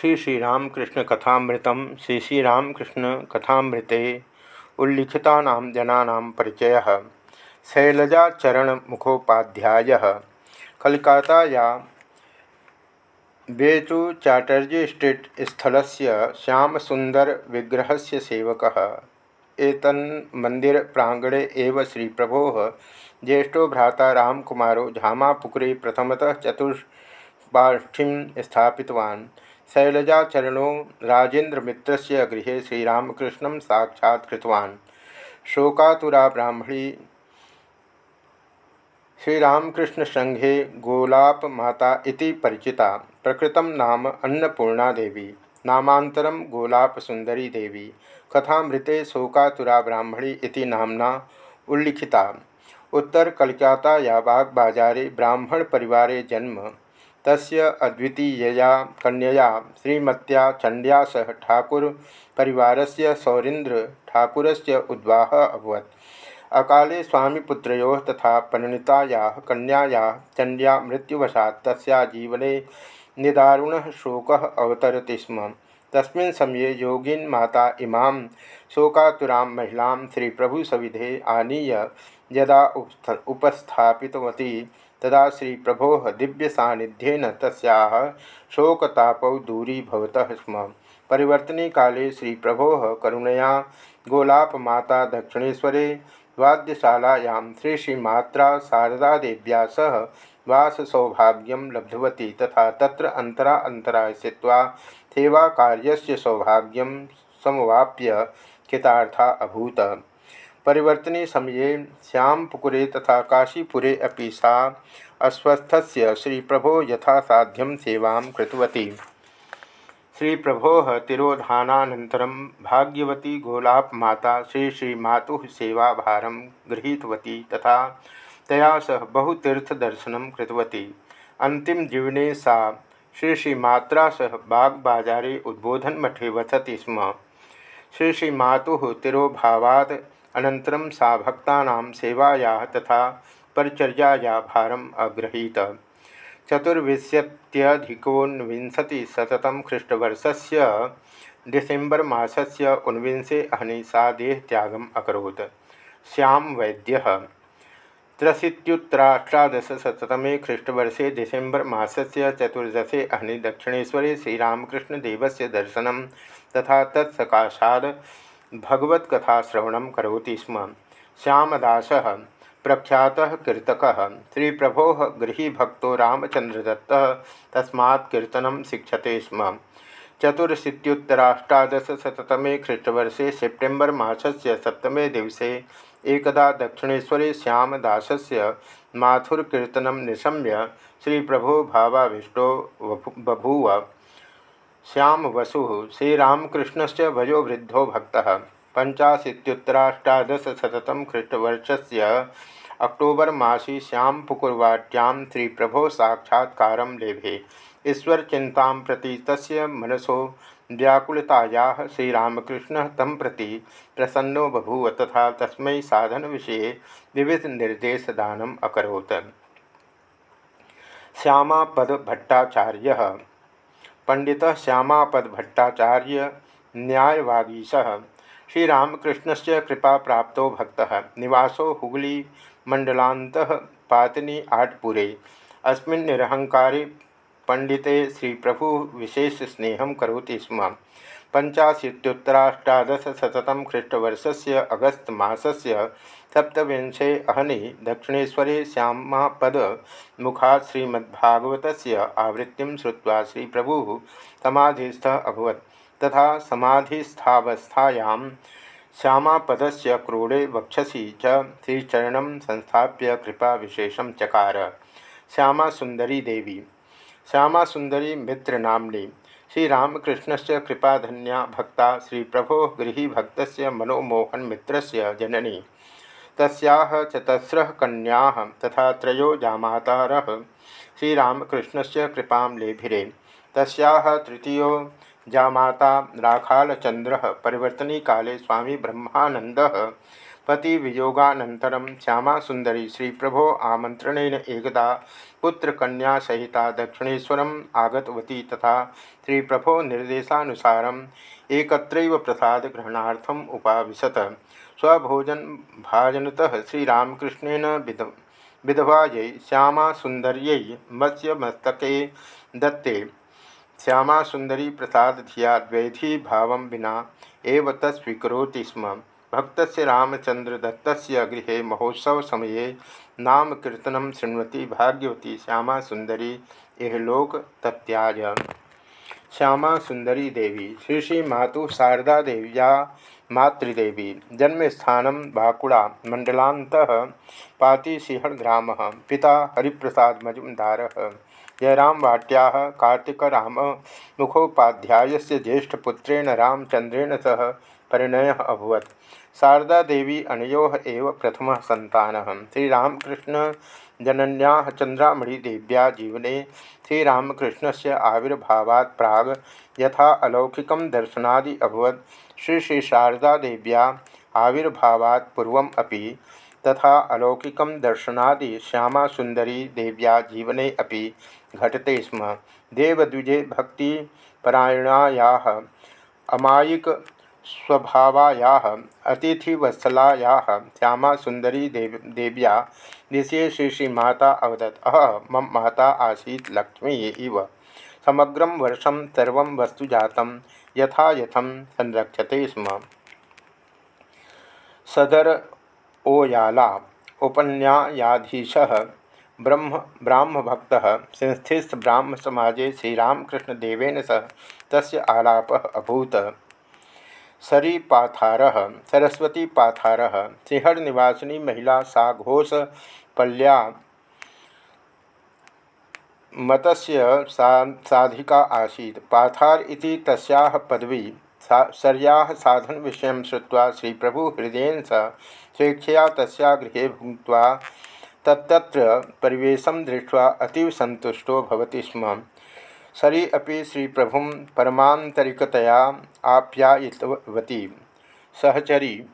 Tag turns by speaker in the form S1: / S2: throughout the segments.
S1: श्री श्रीरामकृष्ण कथामृतम श्री श्रीरामकृष्ण कथामृते उल्लिखिता जना परिचय शैलजाचरण मुखोपाध्याय कलकाताया बेचू चैटर्जी स्ट्रीट स्थल से श्याम सुंदर विग्रह सेवक। एतन मंदिर प्रांगणे एव श्री प्रभो ज्येष्ठो भ्राता रामकुमारो झामापुकुरे प्रथमतः चतुष्पाठीं स्थापितवान्। शैलजाचरणो राजेन्द्रमित्र गृह श्रीरामकृष्ण साक्षात्तवान् शोकातुरा ब्राह्मणी श्रीरामकृष्ण संघे गोलाप माता इति परिचिता। प्रकृत नाम अन्नपूर्णा देवी नामांतरम गोलाप सुंदरी देवी। कथामृते शोकातुरा ब्राह्मणी इति नामना उल्लिखिता। उत्तर कलकाता या बागबाजारे ब्राह्मण परिवारे जन्म। तस्य अद्वितीयया कन्यया श्रीमत्या चंड्या सह ठाकुर परिवारस्य सौरीन्द्र ठाकुरस्य उद्वाह अभवत्। अकाले स्वामीपुत्रो तथा परिणीताया कन्याया चंड्या मृत्युवशात् तस्या जीवने निदारुण शोक अवतरति स्म। तस्मिन् समये योगिन माता इमां शोकातुरां महिलां श्रीप्रभुसविधे आनीय यदा उपस्थापितवती तदा श्री प्रभो दिव्य सानिध्येन तस्याः शोकतापौ दूरीभवतः स्म। परिवर्तने काले श्री प्रभो करुणया गोलापमाता दक्षिणेशरे वाद्यशालायां श्री श्रीमात्रा शारदादेव्या सह वाससौभाग्यं लब्धवती तथा तत्र अंतरा अंतरा स्थित्वा सेवाकार्यस्य सौभाग्यं समवाप्य कृतार्था अभूत। परिवर्तने समये श्यामपुकुरे तथा काशीपुरे अपि सा अस्वस्थस्य श्री प्रभो यथासाध्यं सेवां कृतवती। श्री प्रभो तिरोधानानन्तरं भाग्यवती गोलाप माता श्री श्री मातु सेवाभार गृहीतवती तथा तया सह बहुतीर्थदर्शन कृतवती। अंतिम जीवने सा श्री श्री मात्रा सह बागबाजारे उद्बोधन मठे वसती स्म। श्री श्री मातु तिरोभावाद अनन्तरं सा भक्ता सेवाया तथा परिचर्याया भारम अग्रहीत। चतुर्विंशत्यधिकोनविंशतिशततम ख्रीष्टवर्षस्य डिसेम्बर मासस्य ऊनविंशे अहनि सा देहत्यागम् अकरोत्। श्याम वैद्यः। त्रशीत्युत्तराष्टादशशततमे ख्रीष्टवर्षे डिसेम्बर मासस्य चतुर्दशे अहनि दक्षिणेश्वरे श्रीरामकृष्णदेवस्य दर्शनं तथा तत्सकाशात् भगवत्कथाश्रवण करोति स्म। श्यामदास प्रख्यात कीर्तक श्री प्रभो गृहीभक्त रामचंद्रदत्त तस्मा कीर्तन शिक्षते स्म। चतुरशीतुत्तराष्टादशतमे ख्रीष्टवर्षे सेप्टेम्बर मासस्य सप्तमे दिवसे एकदा दक्षिणेशरे श्यामदासस्य माथुरकीर्तनं निशम्य श्रीप्रभो भावाविष्टो बभूव। श्याम वसु श्रीरामकृष्ण से वयोवृद्धो भक्त। पंचाशीतुत्तराष्टादशतम ख्रीष्टवर्ष से अक्टोबर मासी श्याम श्री प्रभो साक्षात्कार लेभे। ईश्वर चिंता प्रति तस्य मनसो व्याकुलताया श्रीरामकृष्ण तम प्रति प्रसन्नो बभूव तथा तस्म साधन विषय विविध निर्देशदानम अकरोत्। श्यामापद भट्टाचार्य पंडित श्यामापद भट्टाचार्य सह श्रीरामकृष्ण कृपा प्राप्त भक्त। निवासो हुगली मंडलांत पातनी आटपुरे। अस्मिन् निरहंकारी पंडिते श्री प्रभु विशेष स्नेह करोति स्म। पंचाशीत्युत्तराष्टादशतम ख्रीष्टवर्ष से अगस्त मसस्य सप्तविंशे अहनि दक्षिणेशरे श्यामापद श्रीमद्भागवत आवृत्ति श्रुवा श्री प्रभु समाधिस्थ अभवत। तथा समाधिस्थावस्थायां श्यामापद से क्रोड़े वक्षसी च श्रीचरण संस्थाप्य कृपा विशेषम चकार। श्यामा सुंदरी देवी। श्यामा सुंदरी मित्र नामनी। श्रीरामकृष्ण से कृपाधन्या भक्ता श्री प्रभो गृही भक्त मनोमोहन मित्र जननी। तस्याः चतस्रः कन्याः तथा त्रयो जामातारः श्रीरामकृष्णस्य कृपां लेभिरे। तस्याः तृतीयो जामाता राखालचन्द्रः, परिवर्तनीकाले स्वामी ब्रह्मानन्दः पति वियोगानन्तरं श्यामा सुंदरी श्री प्रभो आमंत्रणेन एकदा पुत्रकन्या सहिता दक्षिणेश्वरम् आगतवती तथा श्री प्रभो निर्देशानुसारम् एकत्रैव प्रसाद ग्रहणार्थम उपाविशत। स्वभोजन भाजनतः श्रीरामकृष्णेन विध, विधवायै श्यामा सुंदर्यै मत्स्य मस्तके दत्ते। श्यामा सुंदरी प्रसाद धिया द्वैधी भाव विना एव तस्वीकरोति स्म। भक्त रामचंद्र दत्त गृह महोत्सव समये नाम कीर्तन शृण्वती भाग्यवती श्यामा सुंदरी लोक तत्याज। श्यामा सुंदरी देवी, श्री श्री मातु शारदा देव्या मातृदेवी जन्मस्थान बाकुड़ा मंडलांत पातिसिंहण पिता हरिप्रसाद मजुमदार। जयराम वाट्या कार्तिक मुखोपाध्याय ज्येष्ठपुत्रेण रामचंद्रेण सह परिणय अभवत। शारदा देवी अनो एव प्रथम सन्तान। श्रीरामकृष्ण जनन्या चंद्रामणिदेव्या जीवने श्रीरामकृष्ण से आविर्भावा प्राग यथा अलौकिक दर्शनादि अभवत। श्री श्री शारदा देव्या आविर्भावा पूर्व अभी तथा अलौकिक दर्शनादि श्यामा सुंदरी देव्या जीवने अभी घटते स्म। देवद्विजे भक्तिपरायणाया अमायिक स्वभावाया, अतिथिवत्सलाया श्यामा सुंदरी देव, देव्या विषय श्री श्री माता अवदत्। अह, मम माता आसीत् लक्ष्मी इव। समग्र वर्षम सर्व वस्तु जातं यथा संरक्षते स्म। सदर ओयाला, उपन्यायाधीश, ब्रह्म ब्राह्म भक्त संस्थित ब्राह्म समाजे श्रीरामकृष्णदेवेन सह तस्य आलाप अभूत। सरी पाथार सरस्वती पाथार सिंहड़ निवासिनी महिला सा घोष पल्या मतस्य सा साधिका आसीत्। पाथार इति तस्याः पदवी सा सर्याः साधन विषय श्रुवा श्री प्रभु हृदय सह स्वेच्छया तस्या गृहे भुक्त्वा तत्र परिवेश दृष्ट्वा अतीव स्म। सरी अपि श्री प्रभु परमांतरिकतया आप्यायितवती। सहचरी।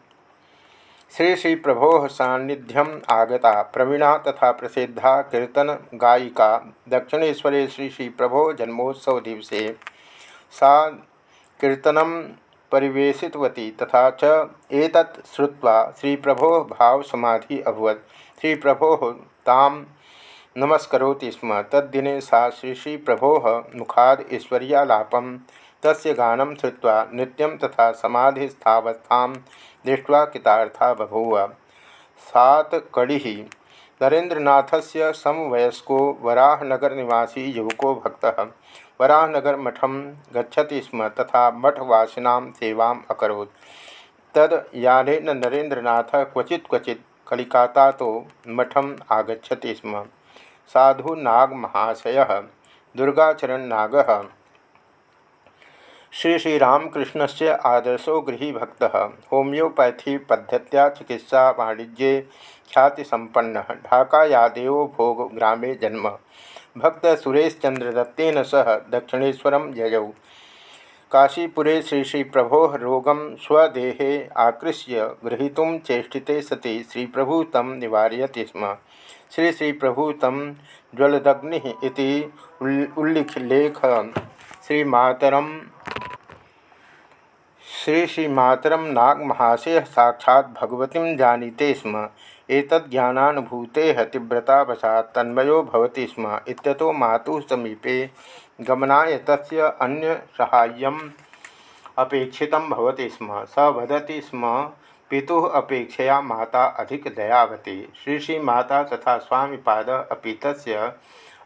S1: श्री श्री प्रभो सान्निध्यम आगता। प्रवीणा तथा प्रसिद्धा कीर्तन गायिका। दक्षिणेश्वरे श्री श्री प्रभो जन्मोत्सव दिवसे सा कीर्तनम परिवेशितवती तथा च एतत् श्रुत्वा श्री प्रभो भाव समाधि अभवत। श्री प्रभो ताम नमस्करोति स्म। तद्दिने सा श्री श्री प्रभो मुखाद तस्य गानं श्रुत्वा नृत्यं तथा समाधिस्थावस्थां दृष्ट्वा कृतार्था बभूव। सातकड़िः नरेन्द्रनाथस्य समवयस्को वराहनगरनिवासी युवको भक्तः। वराहनगरमठं गच्छति स्म तथा मठवासिनां सेवाम् अकरोत्। तद् यानेन नरेन्द्रनाथः क्वचित् क्वचित् कलिकाता तो मठम आगछति स्म। साधु नाग महाशय, दुर्गाचरण नाग। श्री श्रीरामकृष्ण से आदर्शो गृहभक्त होम्योपैथी पद्धत्या चिकित्सा वाणिज्ये ख्यातिसंपन्न ढाकायादेव भोग ग्रामे जन्म। भक्त सुरेशचंद्र दत्तेन सह दक्षिणेशर ययौ। काशीपुरे श्री श्री प्रभो रोगम स्वदेहे आकृष्य, गृहीतुं चेष्टिते सति श्री प्रभु तम निवारयति स्म। श्री श्री प्रभु तम ज्वलदग्नि इति उल्लिखलेख श्रीमातरम। श्री श्रीमातरम नागमहाशय साक्षात् भगवती जानीते स्म। एतज्ञानानुभूते तीव्रतावशात् तन्मयो स्म। इत्यतो मातुः समीपे गमनाय तस्य अन्यसाहाय्यम् अपेक्षितं भवति स्म। स वदति स्म पितुः अपेक्षया माता अधिक दयावती। श्री श्री माता तथा स्वामीपाद अपि तस्य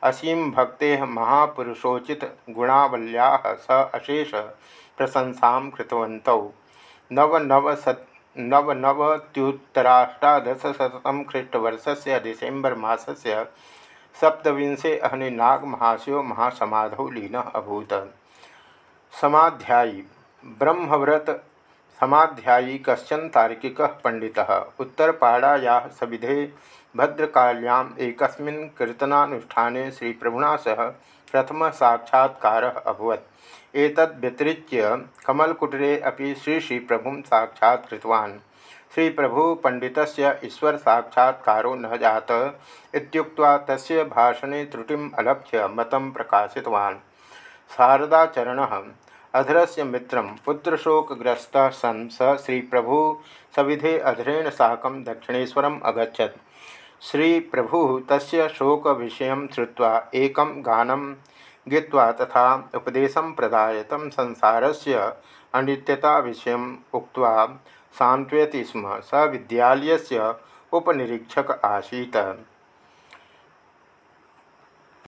S1: असीम भक्ते महापुरुषोचित गुणावल्या स अशेष प्रशंसा कृतवन्तौ। नवनवत्युत्तराष्टादशशततम ख्रीष्टवर्षस्य डिसेम्बर मासस्य सप्तविंशे अहने नागमहाशयो महासमाधौ लीन अभूत। समाध्यायी। ब्रह्मव्रत समाध्यायी कशन तार्किक पंडित। उत्तरपाड़ाया सविधे भद्रकाल्याम एक कीर्तनानुष्ठाने श्री प्रभुना सह प्रथम साक्षात्कार अभवत। एतद् व्यतिरिच्य कमलकुटरे अपि श्री श्री प्रभुं साक्षात्कृतवान् श्री प्रभु पंडित ईश्वर साक्षात्कारो न जात इत्युक्त्वा तस्य भाषणे त्रुटिम अलक्ष्य मत प्रकाशितवान्। शारदाचरण अधर से मित्र पुत्रशोकग्रस्त सन् स श्री प्रभु सविधे अधरेण साक दक्षिणेशरम अगछत श्री प्रभु तस्य शोक विषय श्रुवा एक गानम गीत्वा तथा उपदेश प्रदाय तम संसार से अनित्यता विषय उक्त्वा सांत्वयति स्म। स विद्यालय उपनिरीक्षक आसीत्।